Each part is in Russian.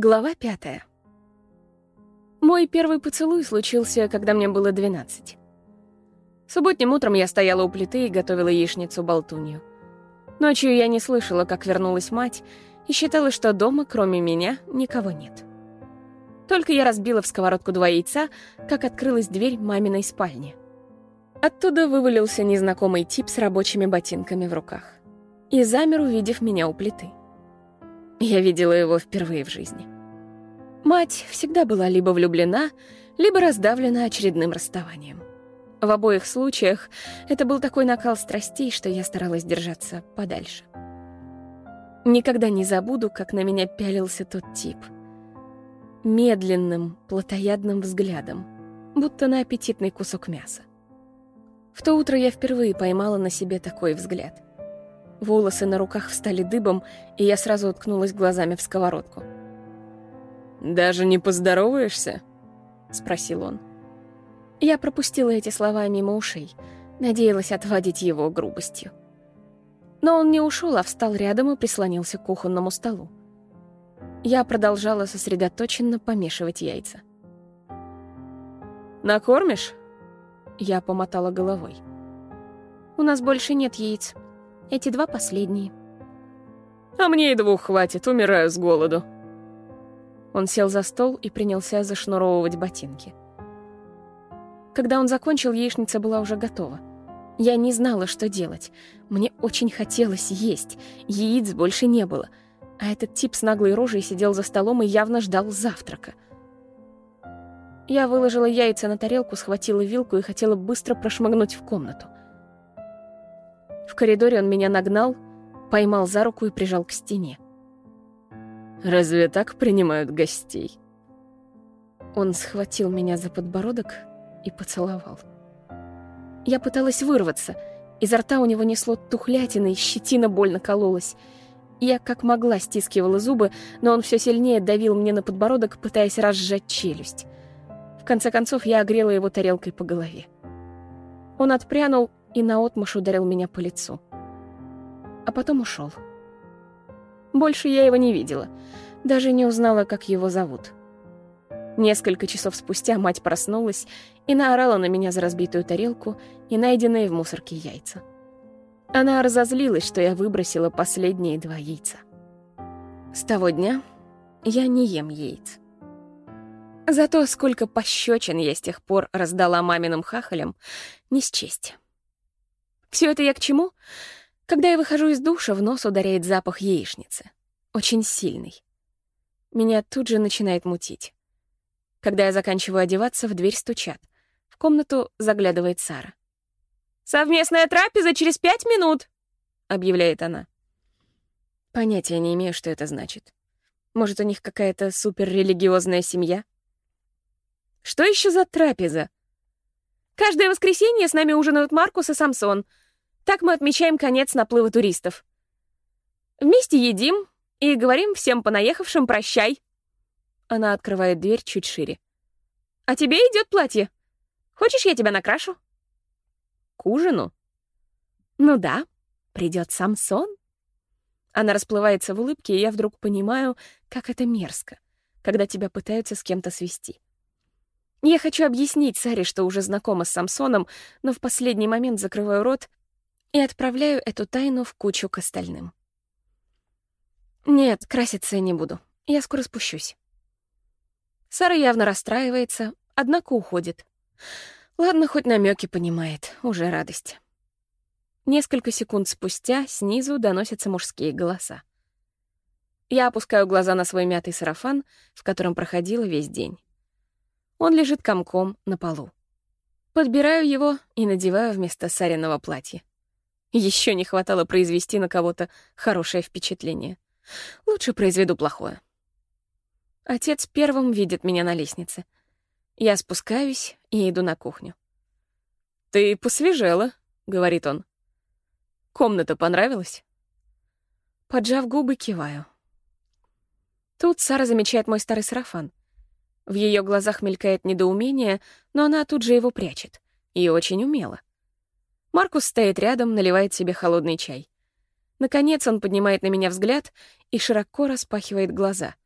Глава пятая. Мой первый поцелуй случился, когда мне было 12. Субботним утром я стояла у плиты и готовила яичницу-болтунью. Ночью я не слышала, как вернулась мать, и считала, что дома, кроме меня, никого нет. Только я разбила в сковородку два яйца, как открылась дверь маминой спальни. Оттуда вывалился незнакомый тип с рабочими ботинками в руках. И замер, увидев меня у плиты. Я видела его впервые в жизни. Мать всегда была либо влюблена, либо раздавлена очередным расставанием. В обоих случаях это был такой накал страстей, что я старалась держаться подальше. Никогда не забуду, как на меня пялился тот тип. Медленным, плотоядным взглядом, будто на аппетитный кусок мяса. В то утро я впервые поймала на себе такой взгляд — Волосы на руках встали дыбом, и я сразу уткнулась глазами в сковородку. «Даже не поздороваешься?» — спросил он. Я пропустила эти слова мимо ушей, надеялась отвадить его грубостью. Но он не ушел, а встал рядом и прислонился к кухонному столу. Я продолжала сосредоточенно помешивать яйца. «Накормишь?» Я помотала головой. «У нас больше нет яиц», эти два последние. А мне и двух хватит, умираю с голоду. Он сел за стол и принялся зашнуровывать ботинки. Когда он закончил, яичница была уже готова. Я не знала, что делать. Мне очень хотелось есть. Яиц больше не было. А этот тип с наглой рожей сидел за столом и явно ждал завтрака. Я выложила яйца на тарелку, схватила вилку и хотела быстро прошмыгнуть в комнату. В коридоре он меня нагнал, поймал за руку и прижал к стене. «Разве так принимают гостей?» Он схватил меня за подбородок и поцеловал. Я пыталась вырваться. Изо рта у него несло тухлятиной, щетина больно кололась. Я как могла стискивала зубы, но он все сильнее давил мне на подбородок, пытаясь разжать челюсть. В конце концов, я огрела его тарелкой по голове. Он отпрянул и наотмашь ударил меня по лицу. А потом ушел. Больше я его не видела, даже не узнала, как его зовут. Несколько часов спустя мать проснулась и наорала на меня за разбитую тарелку и найденные в мусорке яйца. Она разозлилась, что я выбросила последние два яйца. С того дня я не ем яиц. Зато сколько пощечин я с тех пор раздала маминым хахалям, не счесть. Все это я к чему? Когда я выхожу из душа, в нос ударяет запах яичницы. Очень сильный. Меня тут же начинает мутить. Когда я заканчиваю одеваться, в дверь стучат. В комнату заглядывает Сара. «Совместная трапеза через пять минут!» — объявляет она. Понятия не имею, что это значит. Может, у них какая-то суперрелигиозная семья? Что еще за трапеза? Каждое воскресенье с нами ужинают Маркус и Самсон. Так мы отмечаем конец наплыва туристов. Вместе едим и говорим всем понаехавшим «прощай». Она открывает дверь чуть шире. «А тебе идет платье. Хочешь, я тебя накрашу?» «К ужину?» «Ну да, придет Самсон». Она расплывается в улыбке, и я вдруг понимаю, как это мерзко, когда тебя пытаются с кем-то свести. Я хочу объяснить Саре, что уже знакома с Самсоном, но в последний момент закрываю рот и отправляю эту тайну в кучу к остальным. Нет, краситься не буду. Я скоро спущусь. Сара явно расстраивается, однако уходит. Ладно, хоть намеки понимает, уже радость. Несколько секунд спустя снизу доносятся мужские голоса. Я опускаю глаза на свой мятый сарафан, в котором проходила весь день. Он лежит комком на полу. Подбираю его и надеваю вместо сареного платья. Еще не хватало произвести на кого-то хорошее впечатление. Лучше произведу плохое. Отец первым видит меня на лестнице. Я спускаюсь и иду на кухню. «Ты посвежела», — говорит он. «Комната понравилась?» Поджав губы, киваю. Тут Сара замечает мой старый сарафан. В ее глазах мелькает недоумение, но она тут же его прячет. И очень умело. Маркус стоит рядом, наливает себе холодный чай. Наконец он поднимает на меня взгляд и широко распахивает глаза.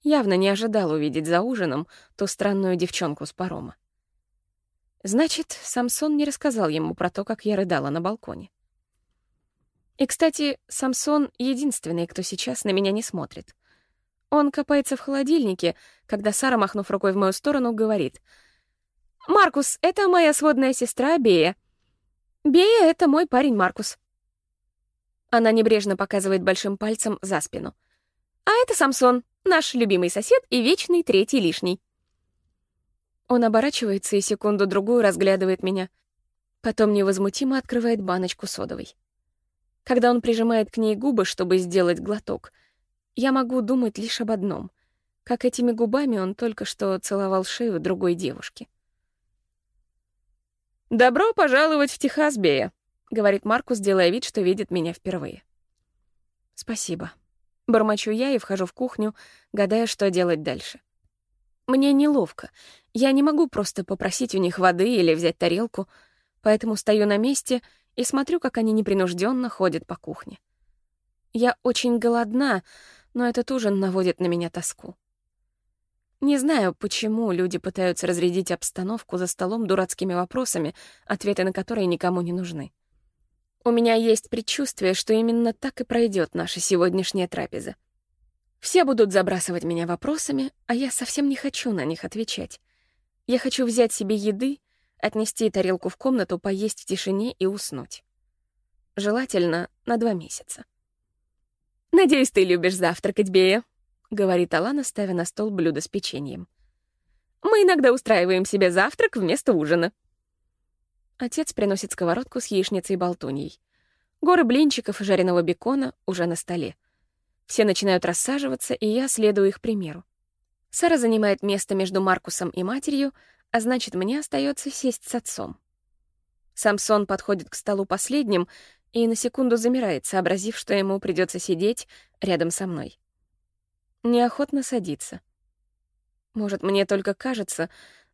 Явно не ожидал увидеть за ужином ту странную девчонку с парома. Значит, Самсон не рассказал ему про то, как я рыдала на балконе. И, кстати, Самсон — единственный, кто сейчас на меня не смотрит. Он копается в холодильнике, когда Сара, махнув рукой в мою сторону, говорит. «Маркус, это моя сводная сестра Бея. Бея — это мой парень Маркус». Она небрежно показывает большим пальцем за спину. «А это Самсон, наш любимый сосед и вечный третий лишний». Он оборачивается и секунду-другую разглядывает меня. Потом невозмутимо открывает баночку содовой. Когда он прижимает к ней губы, чтобы сделать глоток, я могу думать лишь об одном. Как этими губами он только что целовал шею другой девушки. «Добро пожаловать в Техас, Бея», — говорит Маркус, делая вид, что видит меня впервые. «Спасибо». Бормочу я и вхожу в кухню, гадая, что делать дальше. Мне неловко. Я не могу просто попросить у них воды или взять тарелку, поэтому стою на месте и смотрю, как они непринужденно ходят по кухне. Я очень голодна, но этот ужин наводит на меня тоску. Не знаю, почему люди пытаются разрядить обстановку за столом дурацкими вопросами, ответы на которые никому не нужны. У меня есть предчувствие, что именно так и пройдет наша сегодняшняя трапеза. Все будут забрасывать меня вопросами, а я совсем не хочу на них отвечать. Я хочу взять себе еды, отнести тарелку в комнату, поесть в тишине и уснуть. Желательно на два месяца. «Надеюсь, ты любишь завтракать, Бея», — говорит Алана, ставя на стол блюдо с печеньем. «Мы иногда устраиваем себе завтрак вместо ужина». Отец приносит сковородку с яичницей и болтуньей. Горы блинчиков и жареного бекона уже на столе. Все начинают рассаживаться, и я следую их примеру. Сара занимает место между Маркусом и матерью, а значит, мне остается сесть с отцом. Самсон подходит к столу последним и на секунду замирает, сообразив, что ему придется сидеть рядом со мной. Неохотно садится. Может, мне только кажется,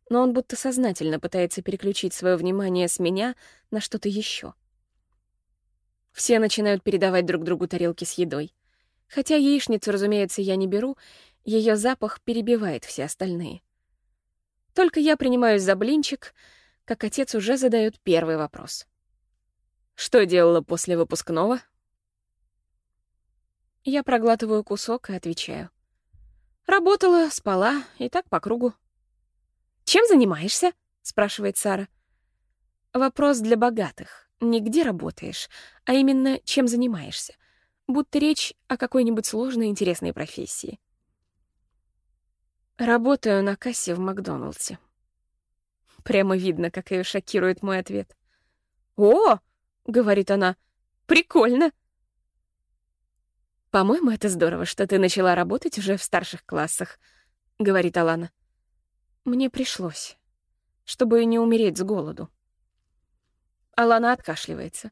но он будто сознательно пытается переключить свое внимание с меня на что-то еще. Все начинают передавать друг другу тарелки с едой. Хотя яичницу, разумеется, я не беру, ее запах перебивает все остальные. Только я принимаюсь за блинчик, как отец уже задает первый вопрос. «Что делала после выпускного?» Я проглатываю кусок и отвечаю. «Работала, спала, и так по кругу». «Чем занимаешься?» — спрашивает Сара. Вопрос для богатых. Не где работаешь, а именно чем занимаешься — будто речь о какой-нибудь сложной интересной профессии. Работаю на кассе в Макдоналдсе. Прямо видно, как ее шокирует мой ответ. «О!» — говорит она. «Прикольно!» «По-моему, это здорово, что ты начала работать уже в старших классах», — говорит Алана. «Мне пришлось, чтобы не умереть с голоду». Алана откашливается.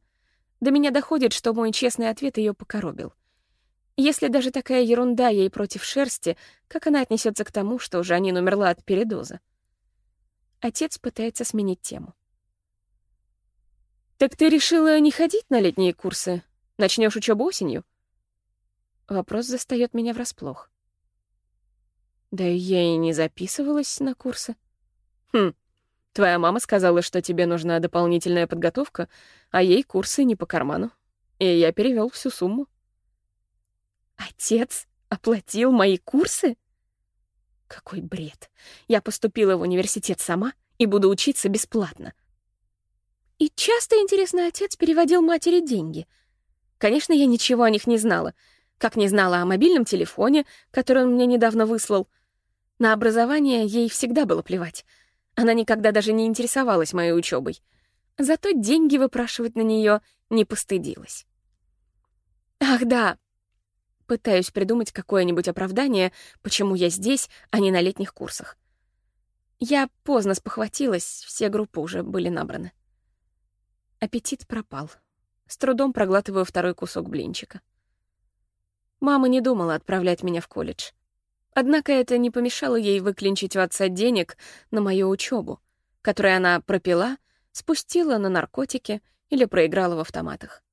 До меня доходит, что мой честный ответ ее покоробил. Если даже такая ерунда ей против шерсти, как она отнесется к тому, что Жанин умерла от передоза? Отец пытается сменить тему. «Так ты решила не ходить на летние курсы? Начнешь учебу осенью?» Вопрос застаёт меня врасплох. Да я и не записывалась на курсы. Хм, Твоя мама сказала, что тебе нужна дополнительная подготовка, а ей курсы не по карману. И я перевел всю сумму. Отец оплатил мои курсы? Какой бред. Я поступила в университет сама и буду учиться бесплатно. И часто, интересно, отец переводил матери деньги. Конечно, я ничего о них не знала. Как не знала о мобильном телефоне, который он мне недавно выслал. На образование ей всегда было плевать — она никогда даже не интересовалась моей учебой. Зато деньги выпрашивать на нее не постыдилась. Ах да, пытаюсь придумать какое-нибудь оправдание, почему я здесь, а не на летних курсах. Я поздно спохватилась, все группы уже были набраны. Аппетит пропал. С трудом проглатываю второй кусок блинчика. Мама не думала отправлять меня в колледж. Однако это не помешало ей выклинчить у отца денег на мою учебу, которую она пропила, спустила на наркотики или проиграла в автоматах.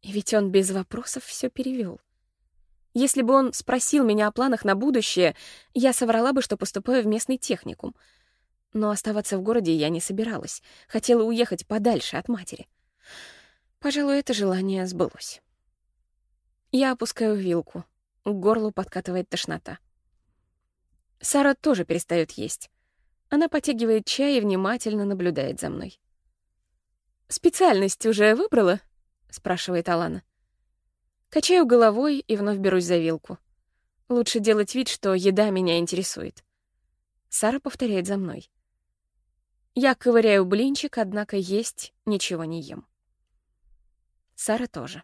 И ведь он без вопросов все перевел. Если бы он спросил меня о планах на будущее, я соврала бы, что поступаю в местный техникум. Но оставаться в городе я не собиралась. Хотела уехать подальше от матери. Пожалуй, это желание сбылось. Я опускаю вилку. К горлу подкатывает тошнота. Сара тоже перестает есть. Она потягивает чай и внимательно наблюдает за мной. «Специальность уже выбрала?» — спрашивает Алана. Качаю головой и вновь берусь за вилку. Лучше делать вид, что еда меня интересует. Сара повторяет за мной. Я ковыряю блинчик, однако есть ничего не ем. Сара тоже.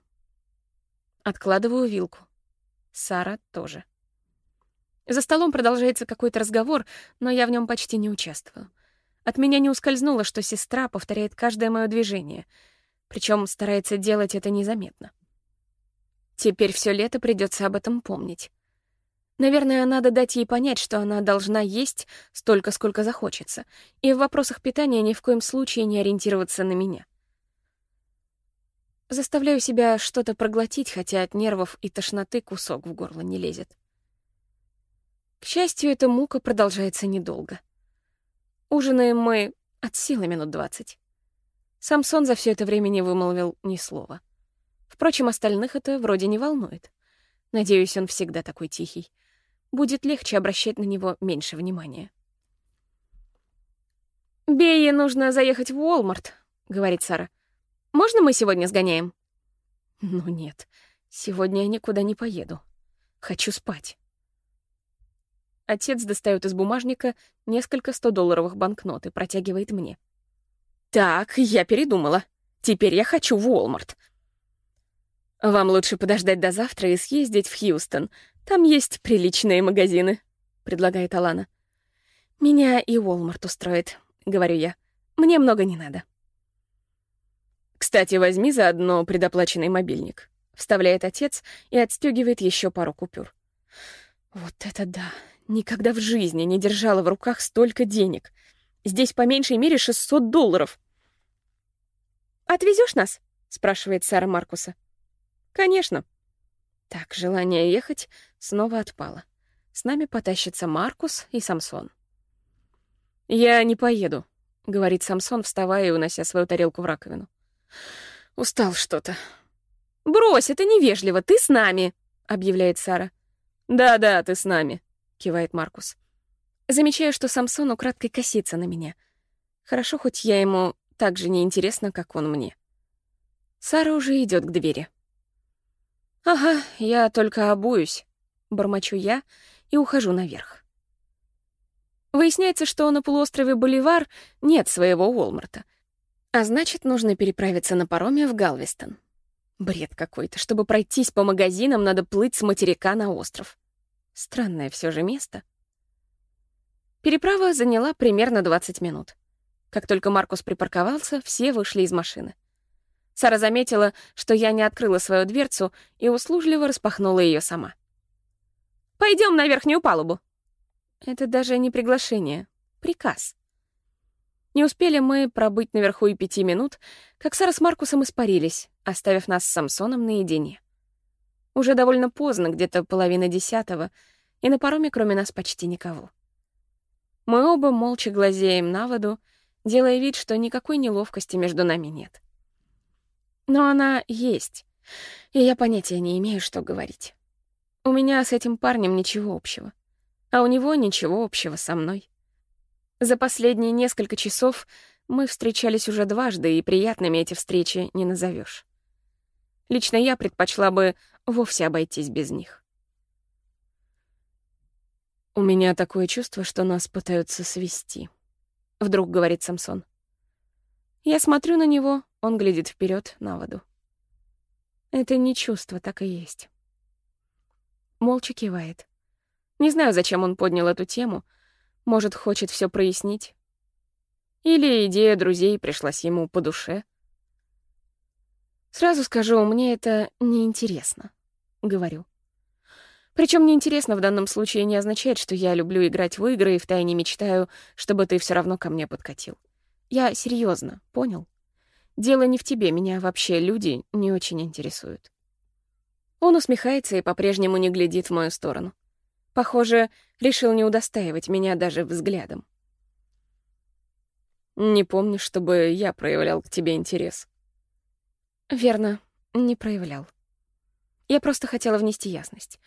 Откладываю вилку. Сара тоже. За столом продолжается какой-то разговор, но я в нем почти не участвую. От меня не ускользнуло, что сестра повторяет каждое мое движение, причем старается делать это незаметно. Теперь все лето придется об этом помнить. Наверное, надо дать ей понять, что она должна есть столько, сколько захочется, и в вопросах питания ни в коем случае не ориентироваться на меня. Заставляю себя что-то проглотить, хотя от нервов и тошноты кусок в горло не лезет. К счастью, эта мука продолжается недолго. Ужинаем мы от силы минут двадцать. Самсон за все это время не вымолвил ни слова. Впрочем, остальных это вроде не волнует. Надеюсь, он всегда такой тихий. Будет легче обращать на него меньше внимания. «Бее нужно заехать в Уолмарт», — говорит Сара. «Можно мы сегодня сгоняем?» «Ну нет, сегодня я никуда не поеду. Хочу спать». Отец достает из бумажника несколько 100-долларовых банкнот и протягивает мне. «Так, я передумала. Теперь я хочу в Уолмарт. «Вам лучше подождать до завтра и съездить в Хьюстон. Там есть приличные магазины», — предлагает Алана. «Меня и Уолмарт устроит», — говорю я. «Мне много не надо». «Кстати, возьми заодно предоплаченный мобильник», — вставляет отец и отстегивает еще пару купюр. «Вот это да! Никогда в жизни не держала в руках столько денег. Здесь по меньшей мере 600 долларов». «Отвезешь нас?» — спрашивает Сара Маркуса. «Конечно». Так, желание ехать снова отпало. С нами потащится Маркус и Самсон. «Я не поеду», — говорит Самсон, вставая и унося свою тарелку в раковину. «Устал что-то». «Брось, это невежливо, ты с нами», — объявляет Сара. «Да-да, ты с нами», — кивает Маркус. Замечаю, что Самсон украдкой косится на меня. Хорошо, хоть я ему так же неинтересна, как он мне. Сара уже идет к двери. «Ага, я только обуюсь», — бормочу я и ухожу наверх. Выясняется, что на полуострове Боливар нет своего Уолмарта, а значит, нужно переправиться на пароме в Галвестон. Бред какой-то. Чтобы пройтись по магазинам, надо плыть с материка на остров. Странное все же место. Переправа заняла примерно 20 минут. Как только Маркус припарковался, все вышли из машины. Сара заметила, что я не открыла свою дверцу и услужливо распахнула ее сама. Пойдем на верхнюю палубу. Это даже не приглашение, приказ. Не успели мы пробыть наверху и пяти минут, как Сара с Маркусом испарились, оставив нас с Самсоном наедине. Уже довольно поздно, где-то половина десятого, и на пароме кроме нас почти никого. Мы оба молча глазеем на воду, делая вид, что никакой неловкости между нами нет. Но она есть, и я понятия не имею, что говорить. У меня с этим парнем ничего общего, а у него ничего общего со мной. За последние несколько часов мы встречались уже дважды, и приятными эти встречи не назовешь. Лично я предпочла бы вовсе обойтись без них. «У меня такое чувство, что нас пытаются свести», — вдруг говорит Самсон. Я смотрю на него, он глядит вперед на воду. Это не чувство, так и есть. Молча кивает. Не знаю, зачем он поднял эту тему. Может, хочет все прояснить. Или идея друзей пришлась ему по душе. Сразу скажу, мне это неинтересно, говорю. Причем неинтересно в данном случае не означает, что я люблю играть в игры и втайне мечтаю, чтобы ты все равно ко мне подкатил. Я серьезно, понял? Дело не в тебе, меня вообще люди не очень интересуют. Он усмехается и по-прежнему не глядит в мою сторону. Похоже, решил не удостаивать меня даже взглядом. Не помню, чтобы я проявлял к тебе интерес. Верно, не проявлял. Я просто хотела внести ясность,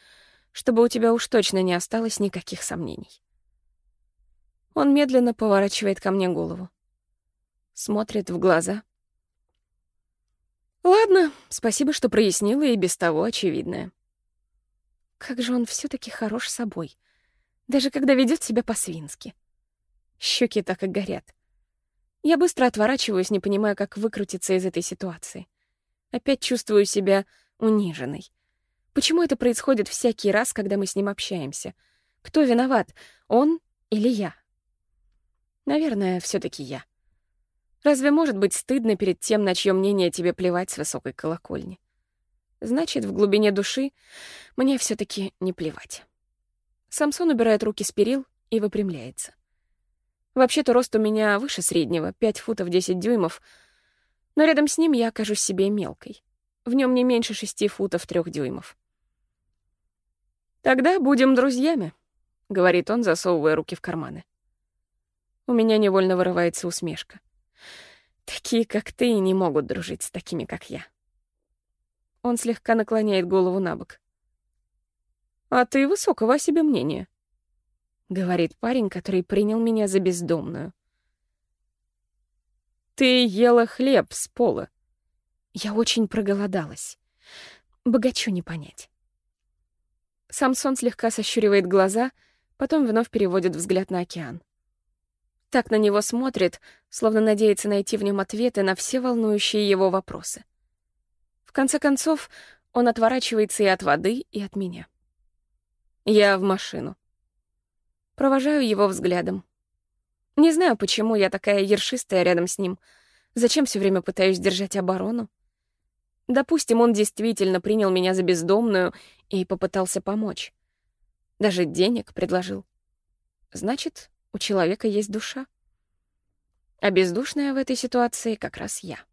чтобы у тебя уж точно не осталось никаких сомнений. Он медленно поворачивает ко мне голову. Смотрит в глаза. Ладно, спасибо, что прояснила и без того очевидное. Как же он все таки хорош собой, даже когда ведет себя по-свински. Щеки так и горят. Я быстро отворачиваюсь, не понимая, как выкрутиться из этой ситуации. Опять чувствую себя униженной. Почему это происходит всякий раз, когда мы с ним общаемся? Кто виноват, он или я? Наверное, все таки я. Разве может быть стыдно перед тем, на чье мнение тебе плевать с высокой колокольни? Значит, в глубине души мне все таки не плевать. Самсон убирает руки с перил и выпрямляется. Вообще-то рост у меня выше среднего, 5 футов 10 дюймов, но рядом с ним я кажусь себе мелкой. В нем не меньше 6 футов 3 дюймов. «Тогда будем друзьями», — говорит он, засовывая руки в карманы. У меня невольно вырывается усмешка. Такие, как ты, не могут дружить с такими, как я. Он слегка наклоняет голову на бок. «А ты высокого о себе мнения», говорит парень, который принял меня за бездомную. Ты ела хлеб с пола. Я очень проголодалась. Богачу не понять. Самсон слегка сощуривает глаза, потом вновь переводит взгляд на океан. Так на него смотрит, словно надеется найти в нем ответы на все волнующие его вопросы. В конце концов, он отворачивается и от воды, и от меня. Я в машину. Провожаю его взглядом. Не знаю, почему я такая ершистая рядом с ним. Зачем все время пытаюсь держать оборону? Допустим, он действительно принял меня за бездомную и попытался помочь. Даже денег предложил. Значит, у человека есть душа. А бездушная в этой ситуации как раз я.